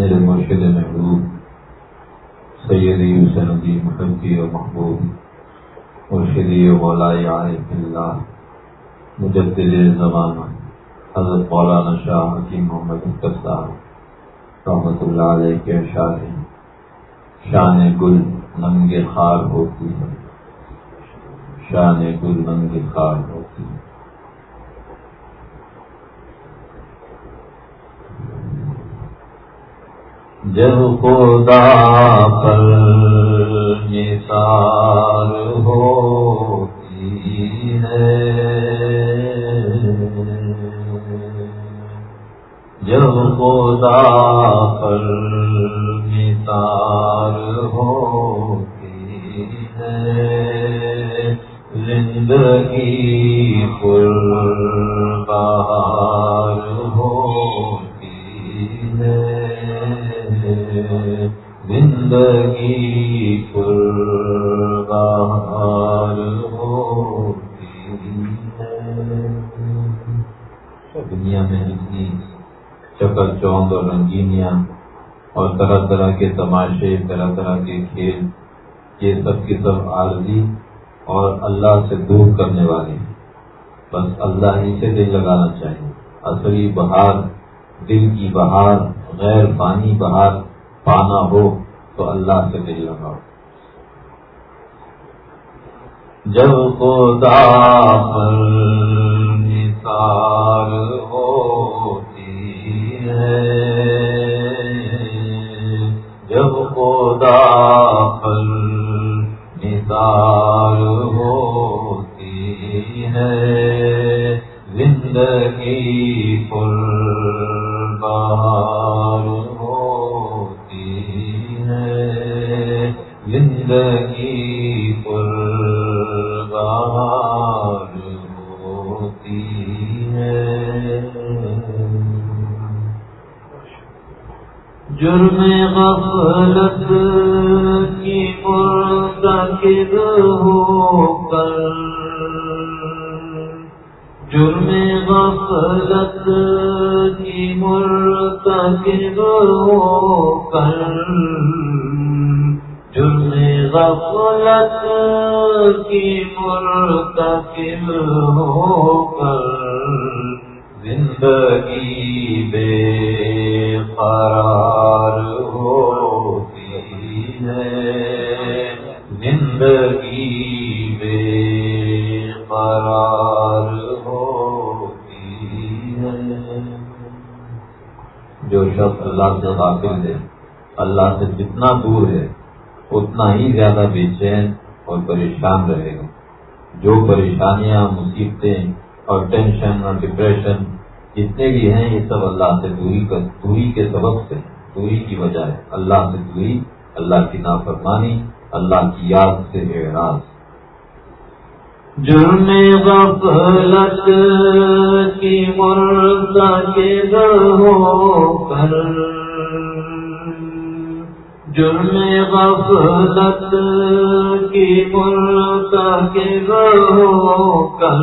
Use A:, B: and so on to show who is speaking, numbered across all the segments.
A: میرے مرشد محبوب، سیدی سندی محبی و محبوب، مرشدی و مولائی عارف اللہ، مجدد زمانہ، حضرت مولانا شاہ حکیم محمد اختر صاحب رحمۃ اللہ علیہ کے شاہ شان گل ننگ خار ہوتی ہے۔ شان گل ننگ خار ہوتی ہے جب خدا پر نثار ہوتی ہے۔ جب خدا پر نثار ہوتی ہے۔ زندگی پر بہار ہوتی ہے۔ زندگی پر بہار ہوتی ہے دنیا میں اتنی چکر چوند اور رنگینیاں اور طرح طرح کے تماشے، طرح طرح کے کھیل، یہ سب کی سب عارضی اور اللہ سے دور کرنے والے ہیں۔ بس اللہ ہی سے دل لگانا چاہیے۔ اصلی بہار، دل کی بہار، غیر پانی بہار پانا ہو تو اللہ سے دل لگاؤ جب خدا پر نثار ہوتی ہے، جب خدا پر نثار ہوتی ہے، زندگی پر بہار زندگی پر ہوتی ہے۔ جرم غفلت کی مرتکب ہو کر، جرم غفلت کی مرتکب ہو کر۔ غفلت کی مرتکب ہو کر زندگی بے قرار ہوتی ہے۔ زندگی بے قرار ہوتی ہے۔ جو شخص اللہ سے غافل ہے، اللہ سے جتنا دور ہے اتنا ہی زیادہ بے چین اور پریشان رہے گا۔ جو پریشانیاں، مصیبتیں اور ٹینشن اور ڈپریشن جتنے بھی ہیں، یہ سب اللہ سے دوری کا، دوری کے سبب سے، دوری کی وجہ ہے۔ اللہ سے دوری، اللہ کی نافرمانی، اللہ کی یاد سے اعراض۔
B: جرم غفلت کی مرتا کے ہو کر جرم غفلت کی مرتا ہو کر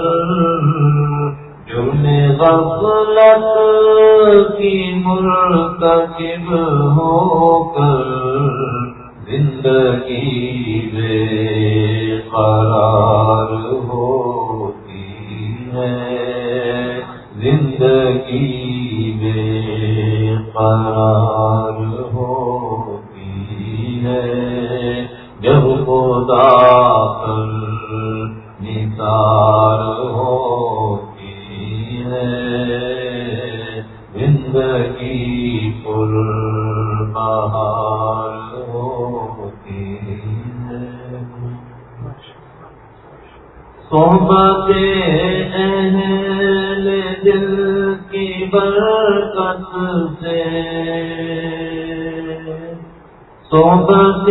B: جرم غفلت کی مرتکب ہو کر زندگی بے قرار ہوتی ہے۔ زندگی بے قرار ہوتی ہے جب خدا پر نثار ہوتی ہے۔ زندگی پر بہار ہوتی ہے۔ صحبت اہل دل کی برکت سے توبہ صحبت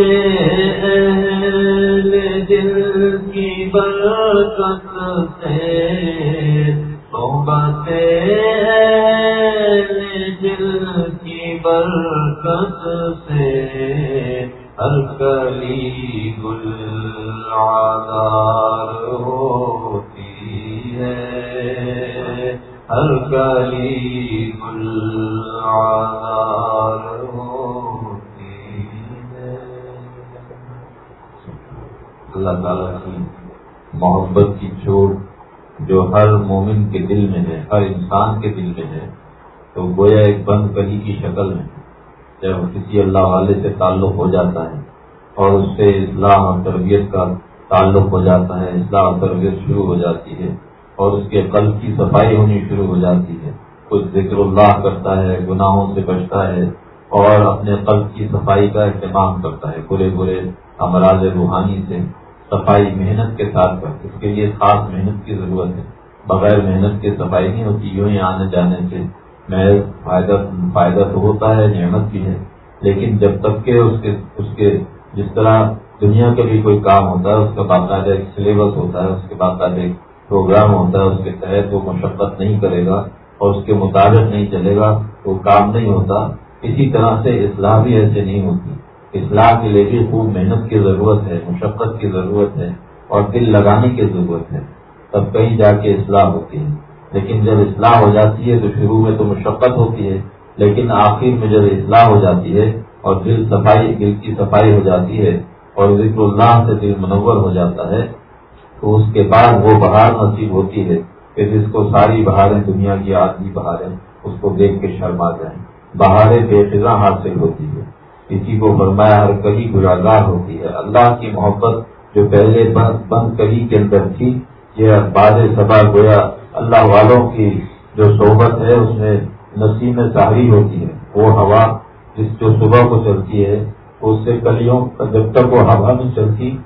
B: اہل دل کی برکت ہے۔
A: توبہ اہل کی محبت کی چوٹ جو ہر مومن کے دل میں ہے، ہر انسان کے دل میں ہے، تو گویا ایک بند کلی کی شکل میں جب کسی اللہ والے سے تعلق ہو جاتا ہے اور اس سے اصلاح اور تربیت کا تعلق ہو جاتا ہے، اصلاح اور تربیت شروع ہو جاتی ہے اور اس کے قلب کی صفائی ہونی شروع ہو جاتی ہے۔ کچھ ذکر اللہ کرتا ہے، گناہوں سے بچتا ہے اور اپنے قلب کی صفائی کا اہتمام کرتا ہے۔ برے برے امراض روحانی سے صفائی محنت کے ساتھ کرتے اس کے لیے خاص محنت کی ضرورت ہے۔ بغیر محنت کی صفائی نہیں ہوتی، یوں ہی آنے جانے سے محض فائدہ فائدہ تو ہوتا ہے، نعمت بھی ہے۔ لیکن جب تک کہ اس کے اس کے جس طرح دنیا کے بھی کوئی کام ہوتا ہے، اس کا باقاعدہ ایک سلیبس ہوتا ہے، اس کے باقاعدہ ایک پروگرام ہوتا ہے، اس کے تحت وہ مشقت نہیں کرے گا اور اس کے مطابق نہیں چلے گا، وہ کام نہیں ہوتا۔ اسی طرح سے اصلاح بھی ایسے نہیں ہوتی۔ اصلاح کے لیے بھی خوب محنت کی ضرورت ہے، مشقت کی ضرورت ہے اور دل لگانے کی ضرورت ہے۔ تب کہیں جا کے اصلاح ہوتی ہے۔ لیکن جب اصلاح ہو جاتی ہے تو شروع میں تو مشقت ہوتی ہے، لیکن آخر میں جب اصلاح ہو جاتی ہے اور دل صفائی، دل کی صفائی ہو جاتی ہے اور ذکر اللہ سے دل منور ہو جاتا ہے، تو اس کے بعد وہ بہار نصیب ہوتی ہے۔ کہ جس کو ساری بہاریں، دنیا کی آدمی بہاریں، اس کو دیکھ کے شرما جائیں۔ بہاریں بے فضا حاصل ہوتی ہے کسی کو فرمایا، ہر کہیں گراگار ہوتی ہے۔ اللہ کی محبت جو پہلے بند کہی کے اندر تھی، یہ باد سبا گویا اللہ والوں کی جو صحبت ہے، اس میں نسیم میں ہوتی ہے۔ وہ ہوا جس جو صبح کو چلتی ہے اس سے کلیوں، جب تک وہ ہوا میں چلتی،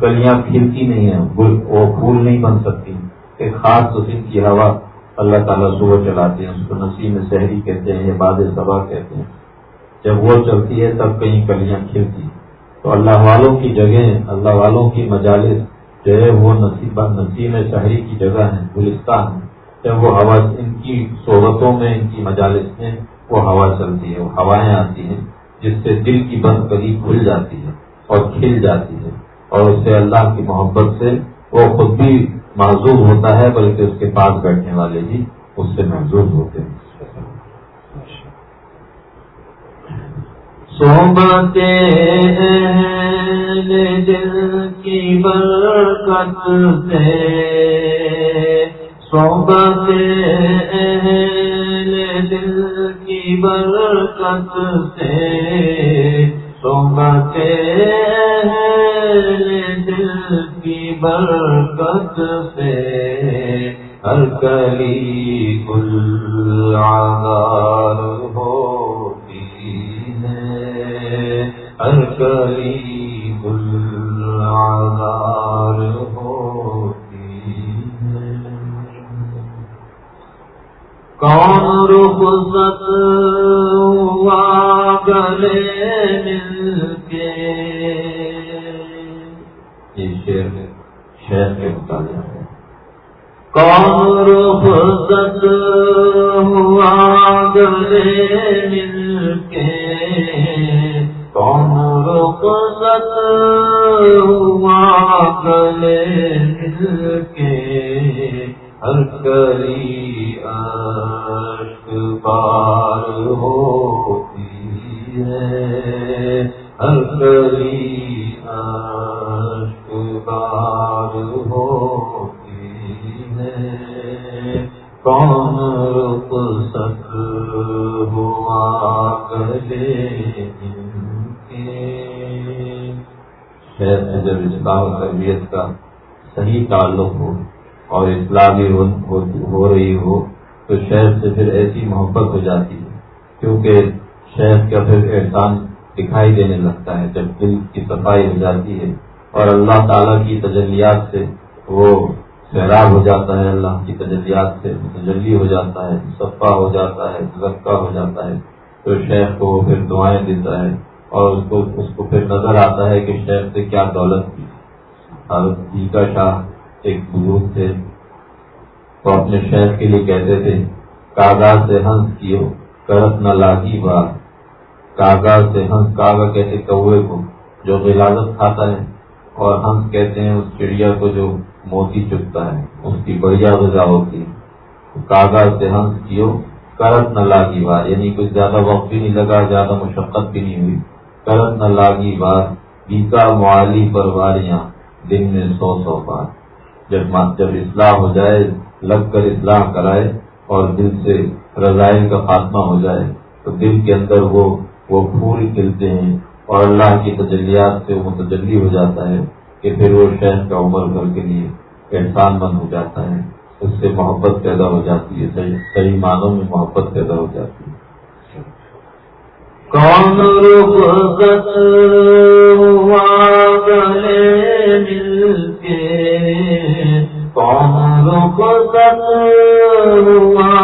A: کلیاں کھلتی نہیں ہیں۔ وہ پھول نہیں بن سکتی۔ ایک خاص قسم کی ہوا اللہ تعالیٰ صبح چلاتے ہیں، اس کو نسیم میں شہری کہتے ہیں یا باد صبا کہتے ہیں۔ جب وہ چلتی ہے تب کہیں کلیاں کھلتی تو اللہ والوں کی جگہ اللہ والوں کی مجالس جو ہے وہ نصیب نسیم شہری کی جگہ ہے گلستان ہے جب وہ ہوا، ان کی صحبتوں میں ان کی مجالس میں وہ ہوا چلتی ہے، وہ ہوائیں آتی ہیں، جس سے دل کی بند کری کھل جاتی ہے اور کھل جاتی ہے۔ اور اس سے اللہ کی محبت سے وہ خود بھی معذور ہوتا ہے، بلکہ اس کے پاس بیٹھنے والے بھی اس سے محضوظ ہوتے ہیں۔
B: دل کی برکت سے۔ صحبت دل کی برکت سے۔ صحبت دل کی برکت سے۔ ہر کلی گل آگار ہوتی ہے ہر کلی کون رخصت ہوا گلے مل کے
A: یہ شیر شہر کے مطالعہ ہے
B: کون رخصت ہوا گلے مل کے؟ گلے مل کے ہر کری
A: آ سے جب اسلام تربیت کا صحیح تعلق ہو اور اسلامی ہو رہی ہو، تو شہر سے پھر ایسی محبت ہو جاتی ہے۔ کیونکہ شہر کا پھر احسان دکھائی دینے لگتا ہے، جب دل کی صفائی ہو جاتی ہے اور اللہ تعالیٰ کی تجلیات سے وہ سیراب ہو جاتا ہے، اللہ کی تجلیات سے تجلی ہو جاتا ہے صفا ہو جاتا ہے ذکا ہو جاتا ہے۔ تو شہر کو وہ پھر دعائیں دیتا ہے اور اس کو اس کو پھر نظر آتا ہے کہ شہر سے کیا دولت کی۔ حضرت جی شاہ ایک بزرگ تھے۔ تو اپنے شہر کے لیے کہتے تھے، کاغذ سے ہنس کیو، کرت نہ لاگی بات کاغذ سے ہنس، کاغذ کہتے کوے کو؟ جو غلازت کھاتا ہے۔ اور ہنس کہتے ہیں، اس چڑیا کو جو موتی چپتا ہے۔ اس کی بڑھیا غذا ہوتی ہے۔ کاغذ سے ہنس کیو، کرت نہ لاگی بات یعنی کچھ زیادہ وقت بھی نہیں لگا، زیادہ مشقت بھی نہیں ہوئی۔ کرت نہ لاگی بات بیکا موالی پرواریاں۔ دن میں سو سو بار۔ جب جب اصلاح ہو جائے، لگ کر اصلاح کرائے اور دل سے رضائل کا خاتمہ ہو جائے، تو دل کے اندر وہ وہ پھول کھلتے ہیں اور اللہ کی تجلیات سے وہ متجلی ہو جاتا ہے کہ پھر وہ شہر کا عمر بھر کے لیے احسان مند ہو جاتا ہے۔ اس سے محبت پیدا ہو جاتی ہے صحیح معنوں میں محبت پیدا ہو جاتی ہے۔
B: کون رخصت ہوا گلے مل کے کون رخصت ہوا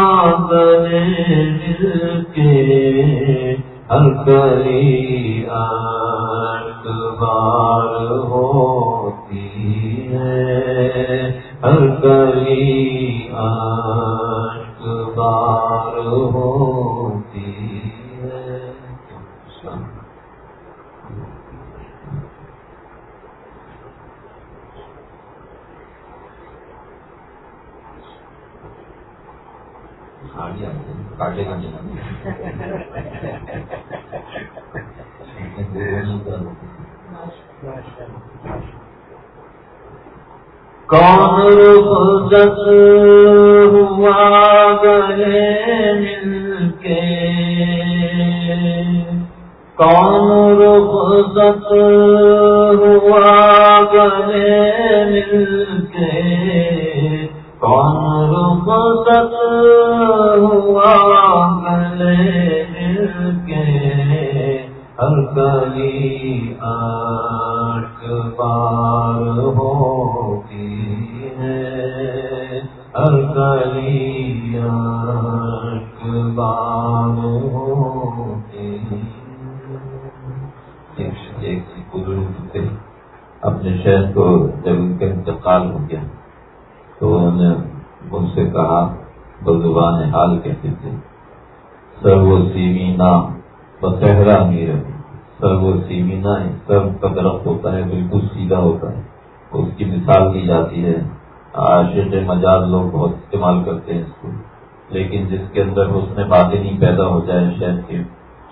B: گلے مل کے ہر کری آٹھ بار ہوتی ہے، ہر کری آٹھ بار ہوتی
A: کاٹے کا
B: کون رخصت ہوا گلے مل کے کون رخصت ہوا گلے مل کے کون رخصت
A: اپنے شہر کو جب ان کا انتقال ہو گیا تو انہوں نے مجھ سے کہا بزبان حال کہتے تھے، سر وہ سیمینا بسہرا میر سر وہ سیمینا ہے، سر کا درخت ہوتا ہے، بالکل سیدھا ہوتا ہے۔ اس کی مثال دی جاتی ہے۔ عاشق مجاز لوگ بہت استعمال کرتے ہیں اس کو۔ لیکن جس کے اندر اس میں باتیں نہیں پیدا ہو جائے شہر کے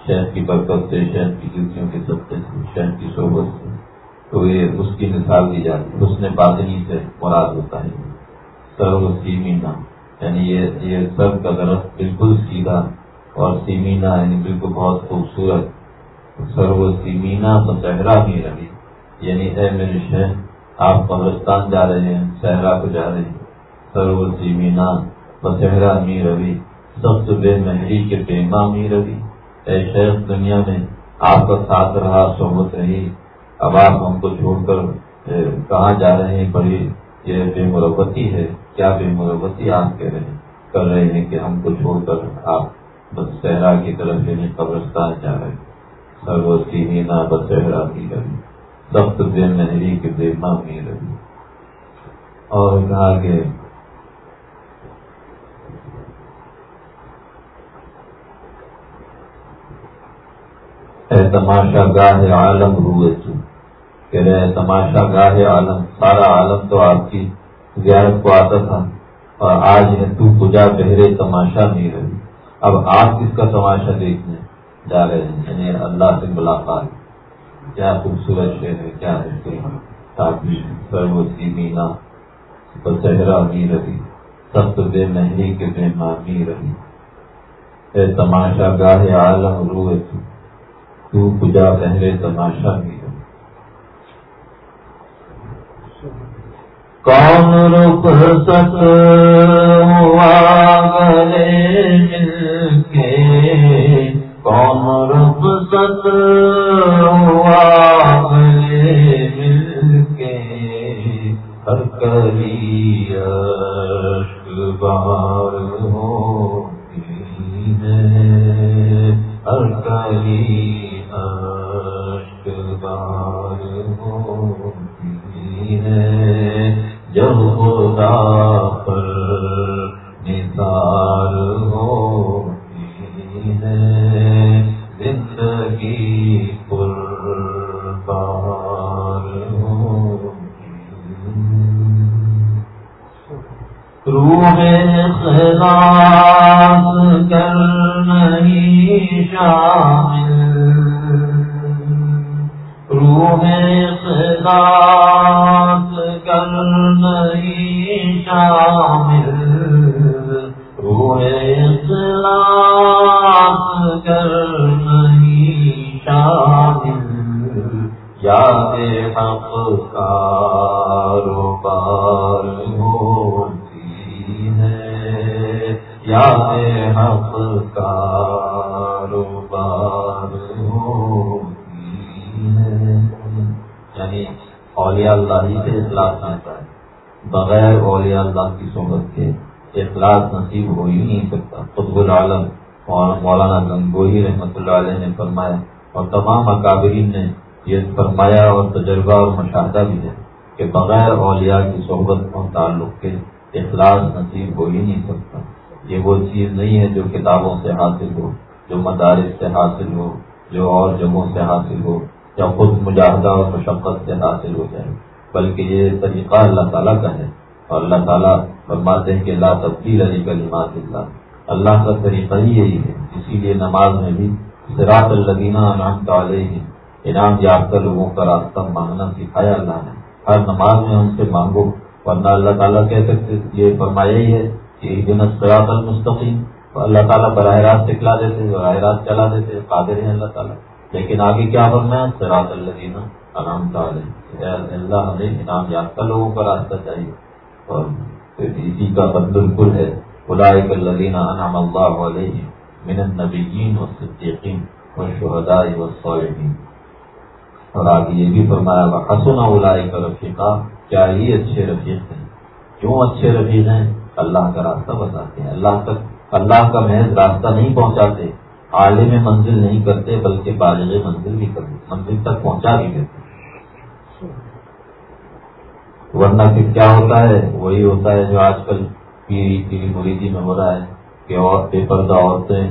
A: شہر کی برکت سے شہر کی جوتیوں کے سطح سے شہر کی صحبت سے، تو یہ اس کی مثال دی جاتی ہے۔ اس نے بادنی سے مراد ہوتا ہے۔ سر و سیمینا یعنی یہ یہ سر کا درخت بالکل سیدھا اور سیمینا یعنی بالکل بہت خوبصورت سر و سیمینا تو صحرا بھی رہی یعنی اے میرے شہر آپ قبرستان جا رہے ہیں، صحرا کو جا رہے ہیں۔ سر و سیمینا می روی سب سے بے مہری کے پیما می روی اے شہر دنیا میں آپ کا ساتھ رہا صحبت رہی۔ اب آپ ہم کو چھوڑ کر کہاں جا رہے ہیں؟ بڑی یہ بے مربتی ہے۔ کیا بے مربتی آپ کہہ رہے ہیں؟ کر رہے ہیں کہ ہم کو چھوڑ کر آپ بس صحرا کی طرف یعنی قبرستان جا رہے سرو سینا بس صحرا کی رہی سخت بے مہری کے بے ماں می رہی اور کہا کہ اے تماشا گاہ عالم روئے تو۔ کہ رہے تماشا گاہ عالم، سارا عالم تو آپ کی زیارت کو آتا تھا اور آج ہے تو پوجا بہرے تماشا نہیں رہی۔ اب آپ کس کا تماشا دیکھنے جا رہے ہیں؟ یعنی اللہ سے ملاقات۔ کیا خوبصورت شہر ہے، کیا ہے تاکہ سروسی مینا بسہرا می رہی۔ سب بے مہری کے بے مانی رہی۔ اے تماشا گاہ عالم روئے تو تو پوجا بہرے تماشا بھی رہی
B: کون رخ ست ہوا گلے مل کے؟ کون رخ ست ہوا گلے مل کے؟ ہر کری اشک بار ہوتی ہے۔ ہر کری جب خدا اخلاص
A: نصیب ہو ہی نہیں سکتا۔ قطب العالم مولانا گنگوہی رحمۃ اللہ علیہ نے فرمایا اور تمام اکابرین نے یہ فرمایا اور تجربہ اور مشاہدہ بھی ہے کہ بغیر اولیاء کی صحبت اور تعلق کے اخلاص نصیب ہو ہی نہیں سکتا۔ یہ وہ چیز نہیں ہے جو کتابوں سے حاصل ہو، جو مدارس سے حاصل ہو، جو اور جگہوں سے حاصل ہو، یا خود مجاہدہ اور مشقت سے حاصل ہو جائے، بلکہ یہ طریقہ اللہ تعالیٰ کا ہے اور اللہ تعالیٰ فرماتے ہیں کہ لا تبدیل علی کلمات اللہ۔ اللہ کا طریقہ ہی یہی ہے۔ اسی لیے نماز میں بھی سراط الدینہ انعام علیہ انعام یافتہ لوگوں کا راستہ مانگنا سکھایا اللہ نے۔ ہر نماز میں ان سے مانگو، ورنہ اللہ تعالیٰ کہہ سکتے، یہ فرمایا ہی ہے کہ دن سراط المستقیم۔ اللہ تعالیٰ براہ راست سکھلا دیتے براہ راست چلا دیتے قادر ہیں اللہ تعالیٰ۔ لیکن آگے کیا فرمایا؟ سراط الدینہ انعام تعلیم اللہ، ہمیں انعام یافتہ لوگوں کا راستہ چاہیے۔ اور اسی کا بد الکل ہے خدائے الدینہ انعام اللہ علیہ من النبیین و صدیقین و اور آگے یہ بھی فرمایا گا حسن اولائی کا رفیقہ کیا ہی اچھے رفیق ہیں؟ کیوں اچھے رفیق ہیں؟ اللہ کا راستہ بتاتے ہیں۔ اللہ تک، اللہ کا محض راستہ نہیں پہنچاتے، عالم منزل نہیں کرتے، بلکہ بالغ منزل بھی کرتے، منزل تک پہنچا بھی دیتے۔ ورنہ پھر کیا ہوتا ہے؟ وہی ہوتا ہے جو آج کل پیری پیری مریدی میں ہو رہا ہے کہ اور بے پردہ عورتیں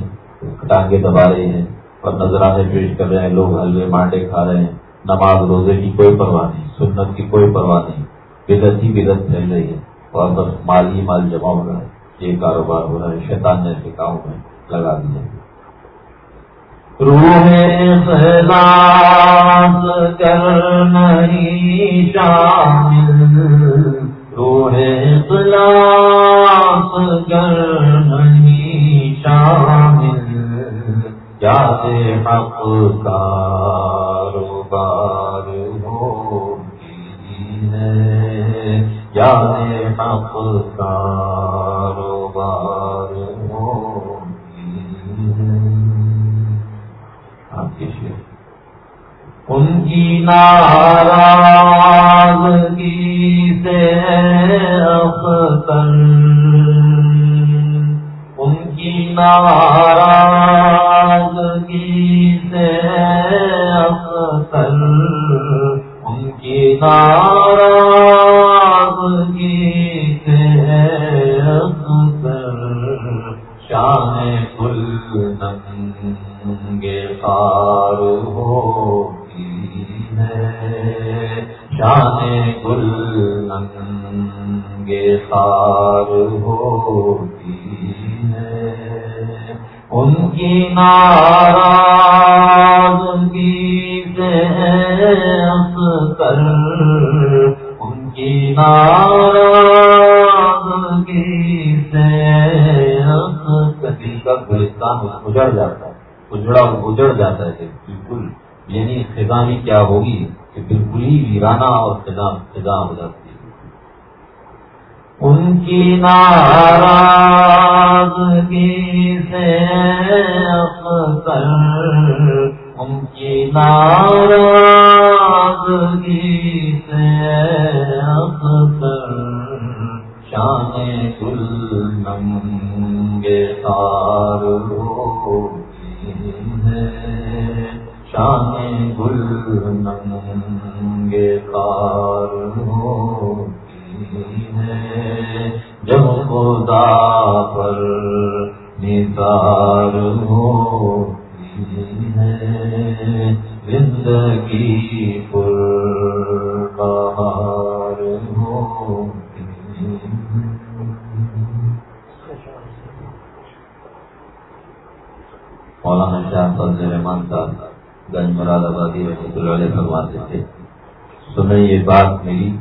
A: ٹانگے دبا رہی ہیں اور نذرانے پیش کر رہے ہیں، لوگ حلوے مانڈے کھا رہے ہیں، نماز روزے کی کوئی پرواہ نہیں، سنت کی کوئی پرواہ نہیں بدت ہی بدت پھیل رہی ہے اور بس مال ہی مال جمع ہو رہا ہے، یہ کاروبار ہو رہا ہے، شیطان نے ایسے کام میں لگا دیا
B: روح اخلاص کر نہیں شامل روح اخلاص کر نہیں شامل۔ یاد حق کاروبار ہوتی ہے۔ یاد حق کاروبار
A: کی
B: ناراضگی سے اختر ان کی ناراضگی سے اختر ان کی ناراضگی سے اختر شان کل ننگے خار ہوتی شان گل ننگے خار ہوتی ہے ان کی ناراضگی سے اختر ان کی ناراضگی سے
A: دل کا گلستان اجڑ جاتا ہے اجڑا اجڑ جاتا ہے بالکل یعنی خزاں بھی کیا ہوگی؟ کہ بالکل ہی ویرانہ اور خزاں خزاں ہو جاتی ہے۔
B: ان کی ناراضگی سے اختر ان کی ناراضگی سے اختر شان گل ننگے خار ہوتی ہے شان گل ننگے خار ہوتی ہے جب خدا پر نثار ہوتی ہے زندگی پر بہار ہوتی ہے
A: مولانا شاہ فضل رحمان صاحب گنج مراد آبادی رحمۃ اللہ علیہ فرماتے تھے۔ سنیں یہ بات میری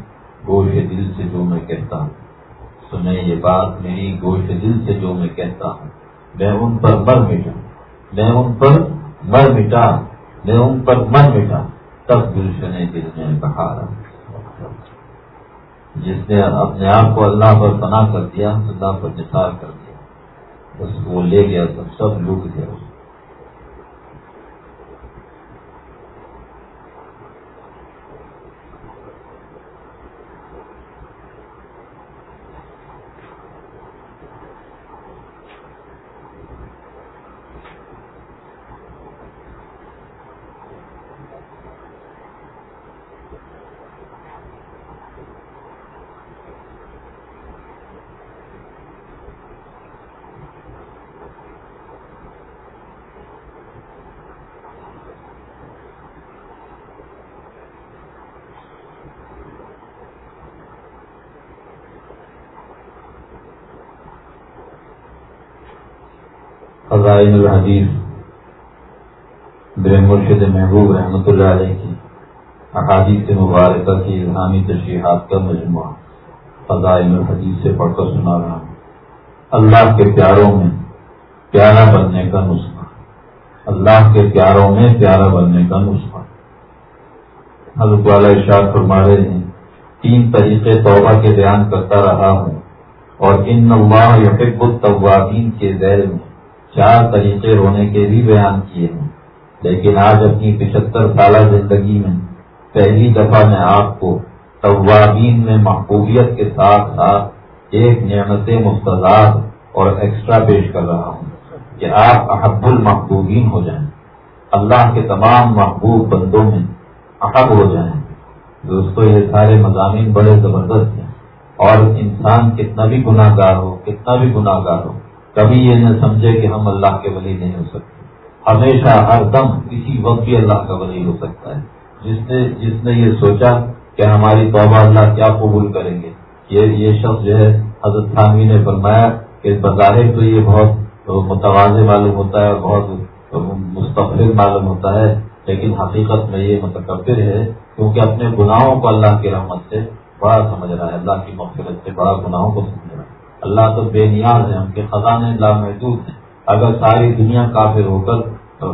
A: گوش دل سے جو میں کہتا ہوں۔ سنیں یہ بات میری گوش دل سے جو میں کہتا ہوں۔ میں ان پر مر مٹا۔ میں ان پر مر مٹا۔ میں ان پر مر مٹا۔ تب گلشن دل میں بہارا جس نے اپنے آپ کو اللہ پر فنا کر دیا، اللہ پر نثار کر دیا۔ بس وہ لے گیا سب سب لوٹ گیا۔ فضائل الحدیث بے مرشد محبوب رحمۃ اللہ علیہ کی احادیث مبارکہ کی الہامی تشریحات کا مجموعہ فضائل الحدیث سے پڑھ کر سنا رہا ہوں۔ اللہ کے پیاروں میں پیارا بننے کا نسخہ۔ اللہ کے پیاروں میں پیارا بننے کا نسخہ۔ حضرت والا ارشاد فرما رہے ہیں، تین طریقے توبہ کے بیان کرتا رہا ہوں اور ان اللہ یحب التوابین کے ذیل میں چار طریقے رونے کے بھی بیان کیے ہیں۔ لیکن آج اپنی پچہتر سالہ زندگی میں پہلی دفعہ میں آپ کو طوابین میں محبوبیت کے ساتھ ساتھ ایک نعمت مستضاد اور ایکسٹرا پیش کر رہا ہوں کہ آپ احب المحبوبین ہو جائیں۔ اللہ کے تمام محبوب بندوں میں احب ہو جائیں۔ دوستو، یہ سارے مضامین بڑے زبردست ہیں اور انسان کتنا بھی گناہ گار ہو، کتنا بھی گناہ گار ہو کبھی یہ نہ سمجھے کہ ہم اللہ کے ولی نہیں ہو سکتے۔ ہمیشہ ہر دم کسی وقت بھی اللہ کا ولی ہو سکتا ہے۔ جس نے جس نے یہ سوچا کہ ہماری توبہ اللہ کیا قبول کریں گے۔ یہ یہ شخص جو ہے، حضرت خانوی نے فرمایا کہ بظاہر تو یہ بہت متوازے معلوم ہوتا ہے بہت مستقبل معلوم ہوتا ہے۔ لیکن حقیقت میں یہ متکبر ہے، کیونکہ اپنے گناہوں کو اللہ کی رحمت سے بڑا سمجھ رہا ہے۔ اللہ کی مقصد سے بڑا گناہوں کو سمجھ رہا ہے۔ اللہ تو بے نیاز ہے ان کے خزانے لامحدود ہیں۔ اگر ساری دنیا کافر ہو کر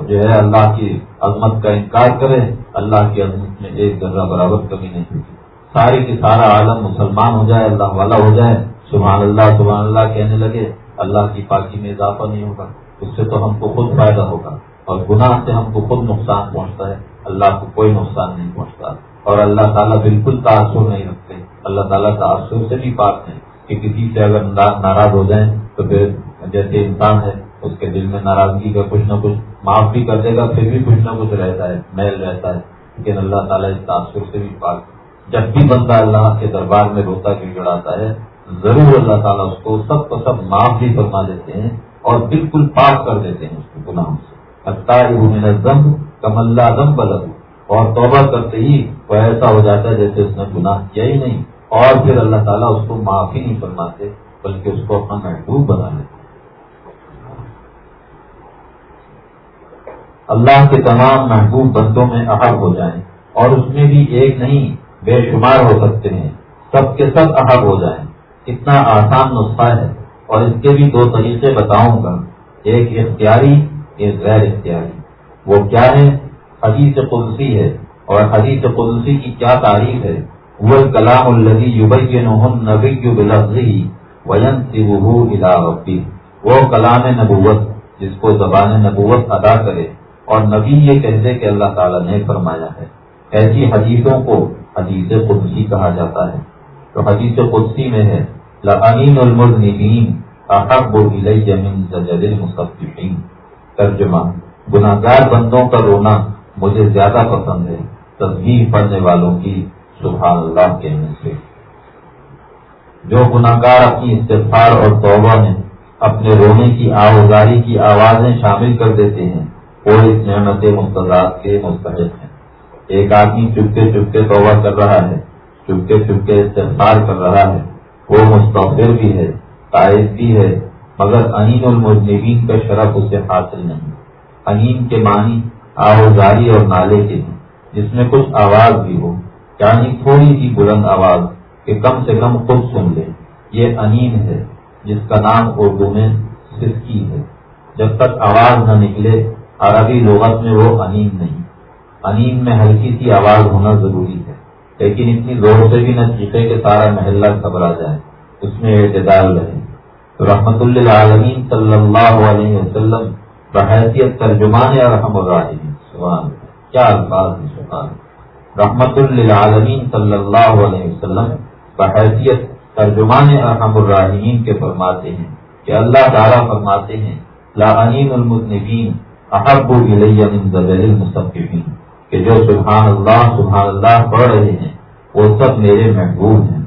A: جو ہے اللہ کی عظمت کا انکار کرے، اللہ کی عظمت میں ایک ذرہ برابر کمی نہیں ہوتی۔ ساری کی سارا عالم مسلمان ہو جائے، اللہ والا ہو جائے، سبحان اللہ سبحان اللہ کہنے لگے، اللہ کی پاکی میں اضافہ نہیں ہوگا۔ اس سے تو ہم کو خود فائدہ ہوگا۔ اور گناہ سے ہم کو خود نقصان پہنچتا ہے۔ اللہ کو کوئی نقصان نہیں پہنچتا۔ اور اللہ تعالیٰ بالکل تاثر نہیں رکھتے۔ اللہ تعالیٰ تاثر سے بھی بات نہیں کہ کسی سے اگر ناراض ہو جائیں تو پھر جیسے انسان ہے، اس کے دل میں ناراضگی کا کچھ نہ کچھ معاف بھی کر دے گا، پھر بھی کچھ نہ کچھ رہتا ہے، میل رہتا ہے۔ لیکن اللہ تعالیٰ اس تاثر سے بھی پاک جب بھی بندہ اللہ کے دربار میں روتا گڑاتا ہے، ضرور اللہ تعالیٰ اس کو سب کو سب معاف بھی فرما دیتے ہیں اور بالکل پاک کر دیتے ہیں اس کو گناہوں سے۔ دم کم اللہ دم بلد اور توبہ کرتے ہی وہ ایسا ہو جاتا ہے جیسے اس نے گناہ کیا ہی نہیں۔ اور پھر اللہ تعالیٰ اس کو معافی نہیں فرماتے، بلکہ اس کو اپنا محبوب بنا لیتے اللہ کے تمام محبوب بندوں میں احب ہو جائیں، اور اس میں بھی ایک نہیں، بے شمار ہو سکتے ہیں۔ سب کے سب احب ہو جائیں۔ اتنا آسان نسخہ ہے۔ اور اس کے بھی دو طریقے بتاؤں گا۔ ایک اختیاری، ایک غیر اختیاری۔ وہ کیا ہے؟ حدیث قدسی ہے۔ اور حدیث قدسی کی کیا تعریف ہے؟ وہ کلام الدی نبی بلفظی وین ربی وہ کلام نبوت جس کو زبان نبوت ادا کرے اور نبی یہ کہتے کہ اللہ تعالیٰ نے فرمایا ہے۔ ایسی حدیثوں کو حدیث قدسی کہا جاتا ہے۔ تو حدیث قدسی میں ہے لعین المذنبین احب الیہ من زجر المصففین ترجمہ گناہ گار بندوں کا رونا مجھے زیادہ پسند ہے۔ تصویر پڑھنے والوں کی سبحان اللہ کہنے سے۔ جو گناہ گار اپنی استفار اور توبہ میں اپنے رونے کی آوزاری کی آوازیں شامل کر دیتے ہیں، وہ اس نعمت مستضاد کے مستحق ہیں۔ ایک آدمی چپکے چپکے توبہ کر رہا ہے، چپکے چپکے استفار کر رہا ہے۔ وہ مستقبر بھی ہے قائد بھی ہے، مگر انین المجنبین کا شرف اسے حاصل نہیں۔ انین کے معنی آوزاری اور نالے کے ہیں، جس میں کچھ آواز بھی ہو۔ یعنی تھوڑی سی بلند آواز کہ کم سے کم خود سن لے۔ یہ انین ہے، جس کا نام اردو میں سسکی ہے۔ جب تک آواز نہ نکلے، عربی لغت میں وہ انین نہیں۔ انین میں ہلکی سی آواز ہونا ضروری ہے، لیکن اتنی زور سے بھی نہ چیخے کہ سارا محلہ گھبرا جائے۔ اس میں اعتدال رہے۔ تو رحمت اللہ عالمین صلی اللہ علیہ وسلم بحیثیت ترجمان رحم الرحیم سبحان کیا الفاظ ہیں، سبحان رحمت للعالمین صلی اللہ علیہ وسلم بحیثیت ترجمان ارحم الراحمین کے فرماتے ہیں کہ اللہ تعالیٰ فرماتے ہیں، لا المذنبین احب من ذبل المصففین کہ جو سبحان اللہ سبحان اللہ پڑھ رہے ہیں، وہ سب میرے محبوب ہیں،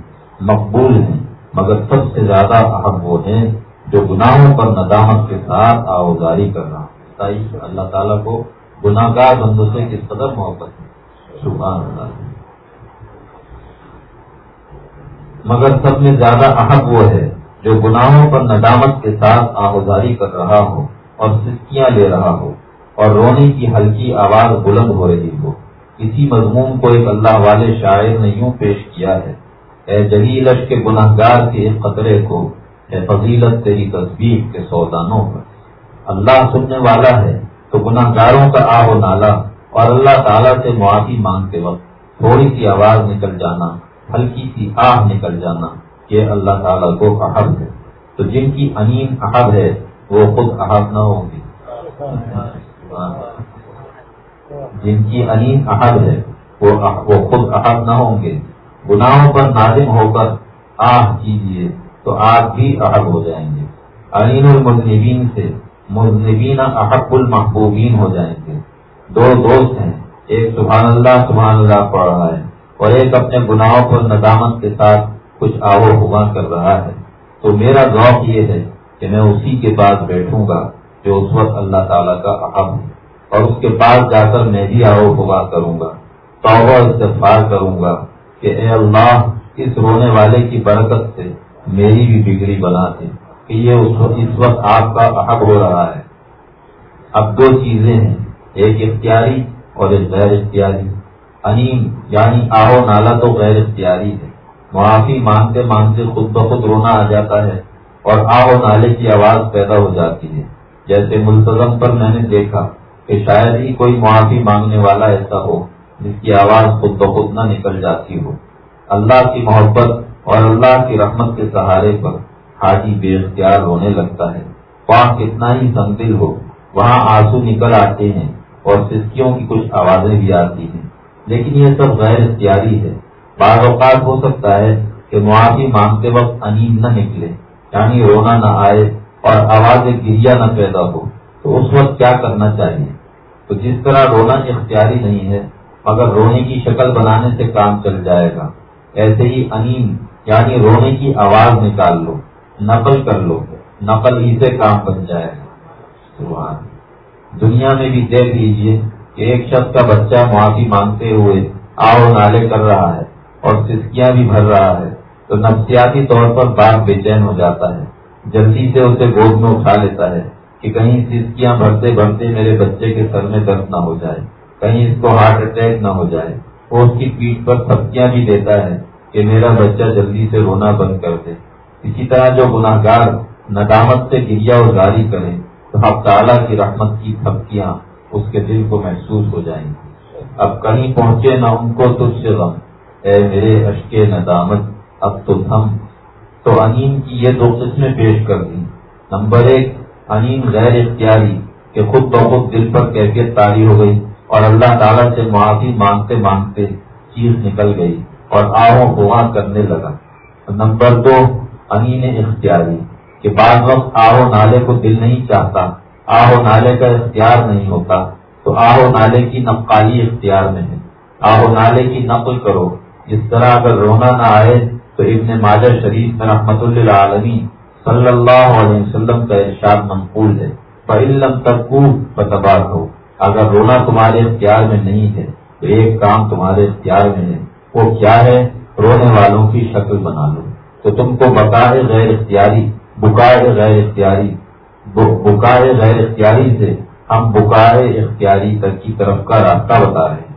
A: مقبول ہیں، مگر سب سے زیادہ احب وہ ہیں جو گناہوں پر ندامت کے ساتھ آوزاری کر رہا اللہ تعالیٰ کو گناہ گار بندوں سے کس قدر محبت ہے؟ سبحان اللہ۔ مگر سب میں زیادہ احب وہ ہے جو گناہوں پر ندامت کے ساتھ آہذاری کر رہا ہو اور سسکیاں لے رہا ہو اور رونے کی ہلکی آواز بلند ہو رہی ہو۔ اسی مضمون کو ایک اللہ والے شاعر نے یوں پیش کیا ہے، اے جلیلش کے گناہ گار کے اس قطرے کو، اے فضیلت تیری تصویر کے سودانوں پر۔ اللہ سننے والا ہے تو گناہ گاروں کا آہ و نالا اور اللہ تعالیٰ سے معافی مانگتے وقت تھوڑی سی آواز نکل جانا، ہلکی سی آہ نکل جانا یہ اللہ تعالیٰ کو احب ہے۔ تو جن کی انیم احب ہے، وہ خود احب نہ ہوں گے۔ جن کی انیم احب ہے، وہ خود احب نہ ہوں گے۔ گناہوں پر نازم ہو کر آہ کیجیے تو آپ بھی احب ہو جائیں گے۔ علیم المذنبین سے مذنبین احب المحبوبین ہو جائیں گے۔ دو دوست ہیں۔ ایک سبحان اللہ سبحان اللہ پڑھ رہا ہے۔ اور ایک اپنے گناہوں پر ندامت کے ساتھ کچھ آو ہوا کر رہا ہے۔ تو میرا ذوق یہ ہے کہ میں اسی کے پاس بیٹھوں گا جو اس وقت اللہ تعالیٰ کا اہم ہے۔ اور اس کے پاس جا کر میں بھی آو ہوا کروں گا۔ توبہ استفار کروں گا کہ اے اللہ، اس رونے والے کی برکت سے میری بھی بگڑی بنا دے کہ یہ اس وقت آپ کا احب ہو رہا ہے۔ اب دو چیزیں ہیں۔ ایک اختیاری اور ایک غیر اختیاری۔ انیم یعنی آہو نالا تو غیر اختیاری ہے۔ معافی مانگتے مانگتے خود بخود رونا آ جاتا ہے اور آ و نالے کی آواز پیدا ہو جاتی ہے۔ جیسے ملتظم پر میں نے دیکھا کہ شاید ہی کوئی معافی مانگنے والا ایسا ہو جس کی آواز خود بخود نہ نکل جاتی ہو۔ اللہ کی محبت اور اللہ کی رحمت کے سہارے پر حاجی بے اختیار ہونے لگتا ہے۔ وہاں کتنا ہی سنگل ہو، وہاں آنسو نکل آتے ہیں۔ اور سسکیوں کی کچھ آوازیں بھی آتی ہیں۔ لیکن یہ سب غیر اختیاری ہے۔ بعض اوقات ہو سکتا ہے کہ معافی مانگتے وقت انیم نہ نکلے یعنی رونا نہ آئے اور آواز گریا نہ پیدا ہو۔ تو اس وقت کیا کرنا چاہیے؟ تو جس طرح رونا اختیاری نہیں ہے، مگر رونے کی شکل بنانے سے کام چل جائے گا۔ ایسے ہی انیم یعنی رونے کی آواز نکال لو، نقل کر لو، نقل ہی سے کام بن جائے گا۔ دنیا میں بھی دیکھ لیجیے کہ ایک شخص کا بچہ معافی مانگتے ہوئے آؤ نالے کر رہا ہے اور سسکیاں بھی بھر رہا ہے تو نفسیاتی طور پر باپ بے چین ہو جاتا ہے۔ جلدی سے اسے گود میں اٹھا لیتا ہے کہ کہیں سسکیاں بھرتے بھرتے میرے بچے کے سر میں درد نہ ہو جائے، کہیں اس کو ہارٹ اٹیک نہ ہو جائے۔ وہ اس کی پیٹ پر تھپکیاں بھی دیتا ہے کہ میرا بچہ جلدی سے رونا بند کر دے۔ اسی طرح جو گناہ گار ندامت سے گریا اور گاری کرے تو اب تعالیٰ کی رحمت کی تھپکیاں اس کے دل کو محسوس ہو جائیں گی۔ اب کہیں پہنچے نہ ان کو تجھ سے غم۔ اے میرے اشک ندامت، اب تو تھم۔ تو انیم کی یہ دو قسمیں پیش کر دی نمبر ایک انیم غیر اختیاری کہ خود بخود دل پر کیفیت تاری ہو گئی اور اللہ تعالیٰ سے معافی مانگتے مانگتے چیز نکل گئی اور آہو گواں کرنے لگا۔ نمبر دو، انین اختیاری۔ کہ بعض وقت آہو نالے کو دل نہیں چاہتا، آہو نالے کا اختیار نہیں ہوتا، تو آہو نالے کی نقالی اختیار میں ہے۔ آہو نالے کی نقل کرو۔ اس طرح اگر رونا نہ آئے تو ابن ماجہ شریف میں رحمت اللہ عالمی صلی اللہ علیہ وسلم کا ارشاد منقول ہے۔ علم تک بتباد ہو اگر رونا تمہارے اختیار میں نہیں ہے تو ایک کام تمہارے اختیار میں ہے۔ وہ کیا ہے؟ رونے والوں کی شکل بنا لو۔ تو تم کو بکائے غیر اختیاری بکائے غیر اختیاری بکائے غیر اختیاری سے ہم بکائے اختیاری تک کی طرف کا راستہ بتا رہے ہیں۔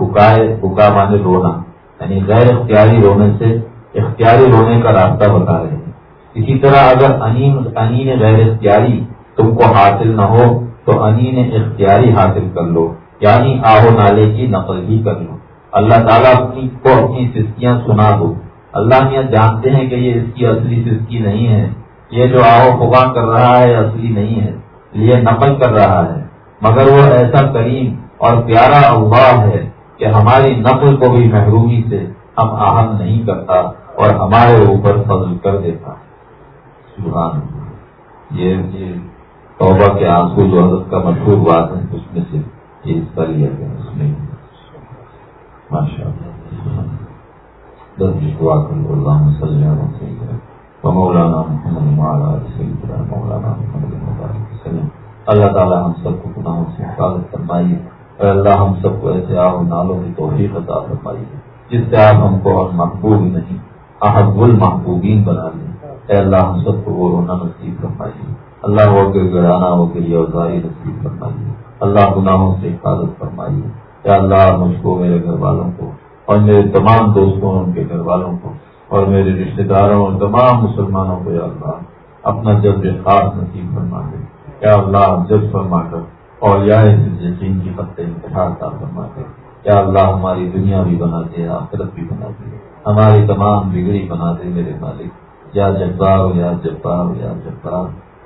A: بکائے، بکا مانے رونا یعنی غیر اختیاری رونے سے اختیاری رونے کا راستہ بتا رہے ہیں۔ اسی طرح اگر انین غیر اختیاری تم کو حاصل نہ ہو، تو انین اختیاری حاصل کر لو یعنی آہو نالے کی نقل ہی کر لو۔ اللہ تعالیٰ اپنی کو اپنی سسکیاں سنا دو۔ اللہ میاں جانتے ہیں کہ یہ اس کی اصلی سسکی نہیں ہے۔ یہ جو آہو پگا کر رہا ہے اصلی نہیں ہے، یہ نقل کر رہا ہے۔ مگر وہ ایسا کریم اور پیارا اللہ ہے کہ ہماری نقل کو بھی محرومی سے ہم اہم نہیں کرتا اور ہمارے اوپر فضل کر دیتا۔ سبحان یہ توبہ کے آنسو جو حضرت کا مشہور بات ہے، اس میں سے یہ حصہ لیا گیا اس میں ماشاء اللہ۔ دس دعا کر اللہ مسلم مولانا محمد مولانا محمد اللہ تعالیٰ ہم سب کو گناہوں سے حفاظت فرمائیے اور اللہ، ہم سب کو ایسے آب نالوں کی توفیق عطا فرمائیے جس سے آپ ہم کو اور محبوب نہیں احب المحبوبین بنا لیں. اے اللہ، ہم سب کو وہ رونا نصیب فرمائیے اللہ ہو کے گڑانا ہو کے لیے اوزاری نصیب فرمائیے اللہ گناہوں سے حفاظت فرمائیے اے اللہ، مجھ کو، میرے گھر والوں کو اور میرے تمام دوستوں ان کے گھر والوں کو اور میرے رشتے داروں اور تمام مسلمانوں کو یا اللہ، اپنا جب خاص نصیب فرما دے۔ یا اللہ جب فرما کر اور یا جن کی پتے انتہار کا فرما دے۔ یا اللہ، ہماری دنیا بھی بنا دے، آخرت بھی بنا دے۔ ہماری تمام بگڑی بنا دے میرے مالک۔ یا جبار یا جبار یا جبار۔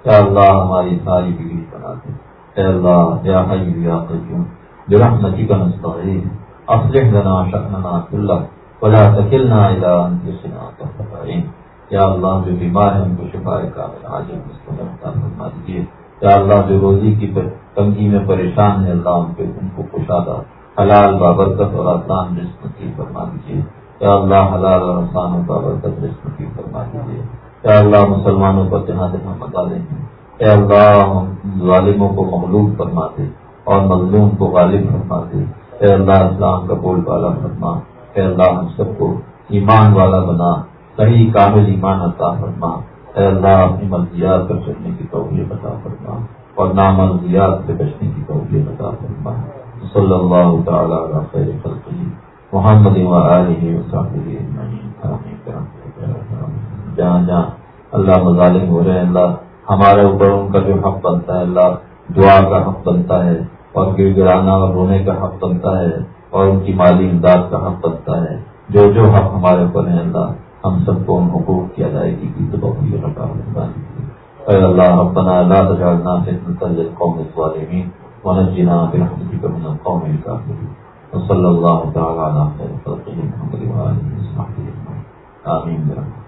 A: یا اللہ، ہماری ساری بگڑی بنا دے۔ اے اللہ، یا حی یا قیوم برحمتی کا مستقیم اصلح لنا شأننا کلہ۔ ولا تکلنا الى انفسنا یا اللہ، جو بیمار ہیں، ان کو شفا کامل عاجل مستمر فرما دیجیے یا اللہ، جو روزی کی تنگی میں پریشان ہے اللہ ان کے ان کو کشادہ حلال بابرکت اور آسان رزق نصیب فرما دیجیے یا اللہ، حلال اور آسان اور بابرکت رزق نصیب فرما دیجیے یا اللہ، مسلمانوں پر جہاں جہاں متا دیں اے اللہ ظالموں کو مغلوب فرما دے اور مظلوم کو غالب فرما دے۔ اے اللہ، اسلام کا بول بالا فرما۔ اے اللہ، ہم سب کو ایمان والا بنا، صحیح کامل ایمان عطا فرما۔ اے اللہ، اپنی مرضیات پر چلنے کی توفیق عطا فرما۔ اور نامرضیات سے بچنے کی توفیق عطا فرما۔ صلی اللہ تعالیٰ خیر خلقی جی۔ محمد جہاں جہاں اللہ مظالم ہو رہے ہیں۔ اللہ ہمارے اوپر ان کا جو حق بنتا ہے، اللہ دعا کا حق بنتا ہے اور گر گرانا اور رونے کا حق بنتا ہے۔ اور ان کی مالی امداد کا حق بنتا ہے۔ جو جو حق ہمارے اوپر ہیں، اللہ ہم سب کو ان حقوق کی ادائیگی کی تو بہت رکھا اے اللہ ربنا لا تجعلنا فتنة للقوم الظالمين ونجنا برحمتك من القوم الكافرين۔ وصلى الله تعالى على خير خلقه محمد وآله وصحبه آمين برحمتك